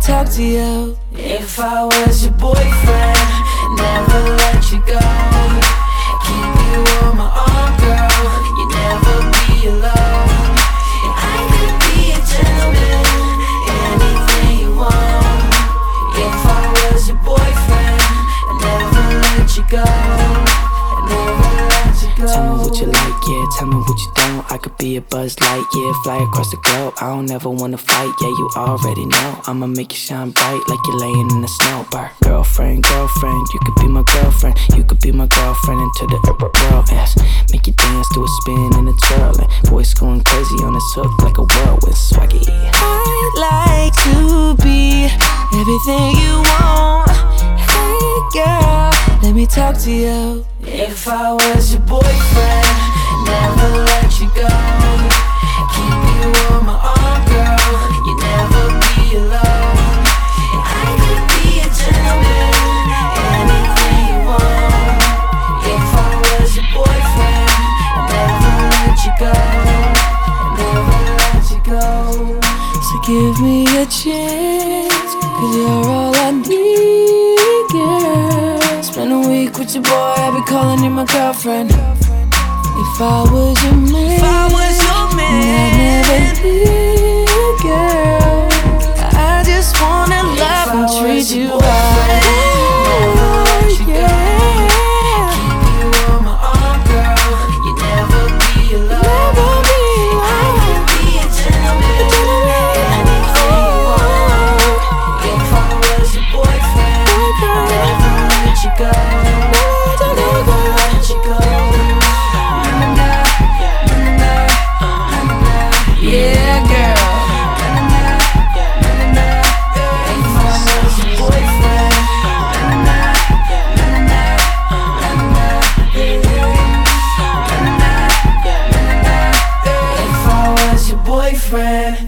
Talk to you. If I was your boyfriend, never let you go. Yeah. Tell me what you don't. I could be a Buzz Lightyear. Fly across the globe. I don't ever wanna fight, yeah. You already know. I'ma make you shine bright like you're laying in the snow. Bar. Girlfriend, girlfriend, you could be my girlfriend. You could be my girlfriend into the world, yes. Make you dance to a spin and a twirl. And voice going crazy on this hook like a whirlwind swaggy. I'd like to be everything you want. Hey girl, let me talk to you. If I was your boyfriend, never let you go. Keep you on my arm, girl. You never be alone. I could be a gentleman, anything you want. If I was your boyfriend, never let you go. Never let you go. So give me a chance, cause you're all I need, girl. Spend a week with your boy, I'll be calling you my girlfriend. If I was your man, if I was your man, I'd never leave, girl. I just wanna love and treat you right. Yeah. friend.